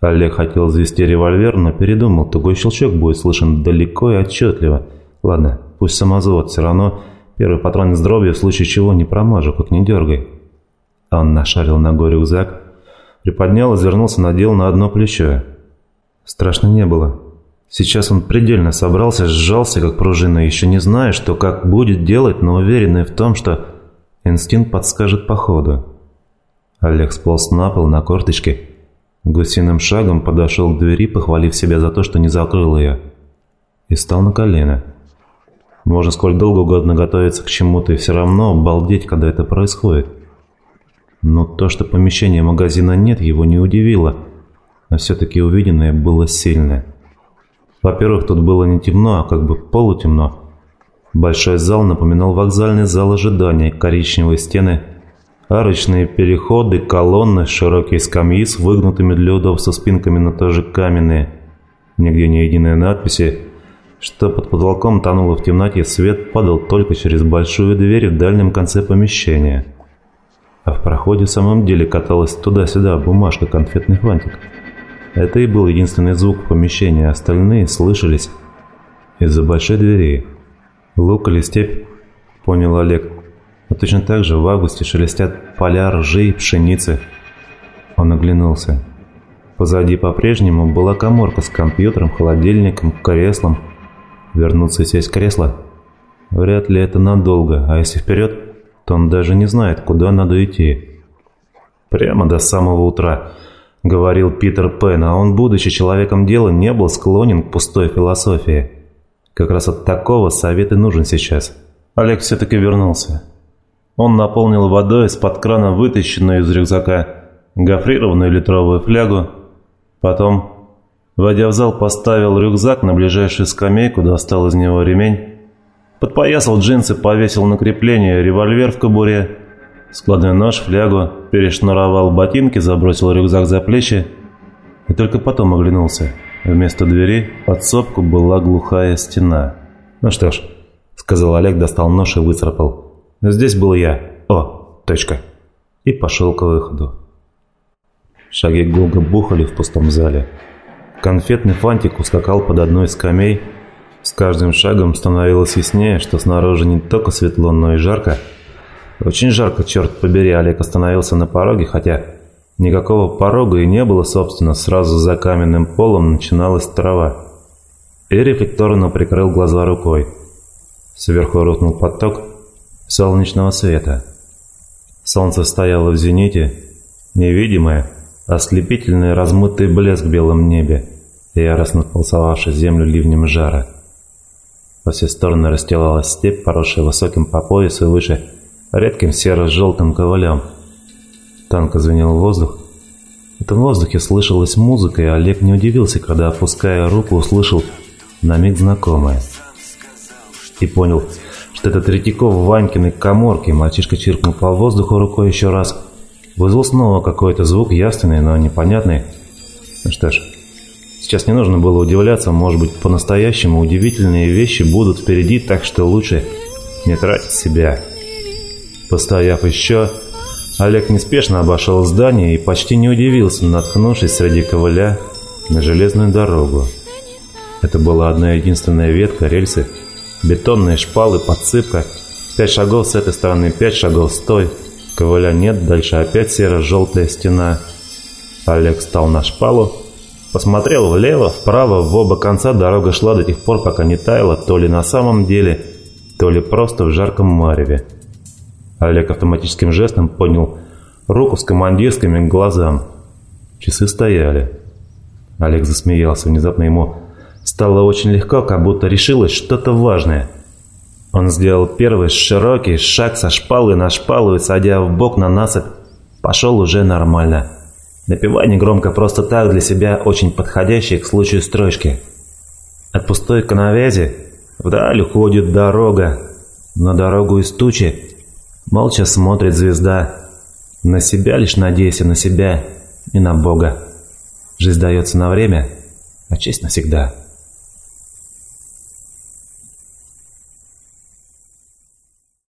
Олег хотел взвести револьвер, но передумал. Тугой щелчок будет слышен далеко и отчетливо. Ладно, пусть самозвод, все равно первый патрон из дроби, в случае чего не промажу, как не дергай. Он нашарил ногой рюкзак, приподнял, извернулся, надел на одно плечо. Страшно не было. Сейчас он предельно собрался, сжался, как пружина, еще не зная, что как будет делать, но уверенный в том, что инстинкт подскажет по ходу. Олег сполз на пол на корточки, гусиным шагом подошел к двери, похвалив себя за то, что не закрыл ее, и стал на колено. Можно сколь долго угодно готовиться к чему-то и все равно обалдеть, когда это происходит. Но то, что помещения магазина нет, его не удивило, но все-таки увиденное было сильное. Во-первых, тут было не темно, а как бы полутемно. Большой зал напоминал вокзальный зал ожидания, коричневые стены – Арочные переходы, колонны, широкие скамьи с выгнутыми для удобства спинками, но тоже каменные. Нигде не единой надписи, что под потолком тонуло в темноте, свет падал только через большую дверь в дальнем конце помещения. А в проходе в самом деле каталась туда-сюда бумажка, конфетный фантик. Это и был единственный звук в помещении, остальные слышались из-за большой двери. «Лук или степь?» – понял Олег. Но точно так же в августе шелестят поля ржи и пшеницы. Он оглянулся. Позади по-прежнему была коморка с компьютером, холодильником, креслом. Вернуться и сесть в кресло? Вряд ли это надолго, а если вперед, то он даже не знает, куда надо идти. Прямо до самого утра, говорил Питер Пен, а он, будучи человеком дела, не был склонен к пустой философии. Как раз от такого совет и нужен сейчас. Олег все-таки вернулся. Он наполнил водой из-под крана вытащенную из рюкзака гофрированную литровую флягу. Потом, войдя в зал, поставил рюкзак на ближайшую скамейку, достал из него ремень, подпоясал джинсы, повесил на крепление револьвер в кобуре, складной нож, флягу, перешнуровал ботинки, забросил рюкзак за плечи и только потом оглянулся. Вместо двери под сопку была глухая стена. «Ну что ж», — сказал Олег, достал нож и выцарапал. Здесь был я. О, точка. И пошел к выходу. Шаги гулко бухали в пустом зале. Конфетный фантик ускакал под одной из скамей. С каждым шагом становилось яснее, что снаружи не только светло, но и жарко. Очень жарко, черт побери, Олег остановился на пороге, хотя никакого порога и не было, собственно, сразу за каменным полом начиналась трава. И рефлекторно прикрыл глаза рукой. Сверху рухнул поток, солнечного света. Солнце стояло в зените, невидимое, ослепительный размытый блеск в белом небе, яростно полосовавший землю ливнем жара. Во все стороны расстилалась степь, поросшая высоким по поясу и выше, редким серо-желтым ковылем. Танко звенел воздух. В этом воздухе слышалась музыка, и Олег не удивился, когда, опуская руку, услышал на миг знакомое. И понял, что это Третьяков в Ванькиной коморке. Мальчишка чиркнул по воздуху рукой еще раз. Вызвал снова какой-то звук, явственный, но непонятный. Ну что ж, сейчас не нужно было удивляться, может быть, по-настоящему удивительные вещи будут впереди, так что лучше не тратить себя. Постояв еще, Олег неспешно обошел здание и почти не удивился, наткнувшись среди ковыля на железную дорогу. Это была одна единственная ветка рельсы, Бетонные шпалы, подсыпка. Пять шагов с этой стороны, пять шагов с той. Ковыля нет, дальше опять серо-желтая стена. Олег встал на шпалу, посмотрел влево, вправо, в оба конца дорога шла до тех пор, пока не таяла, то ли на самом деле, то ли просто в жарком мареве. Олег автоматическим жестом поднял руку с командирскими к глазам. Часы стояли. Олег засмеялся, внезапно ему Стало очень легко, как будто решилось что-то важное. Он сделал первый широкий шаг со шпалы на шпалу и, садя в бок на насыпь, пошел уже нормально. Напевая негромко просто так для себя очень подходящие к случаю строчки. От пустой канавязи вдаль уходит дорога. На дорогу из тучи молча смотрит звезда. На себя лишь надейся, на себя и на Бога. Жизнь дается на время, а честь навсегда.